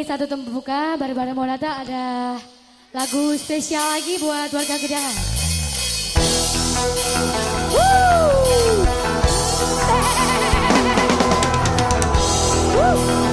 ini satu tempat buka bareng-bareng Monata ada lagu spesial lagi buat warga Gedangan. Woo! Woo!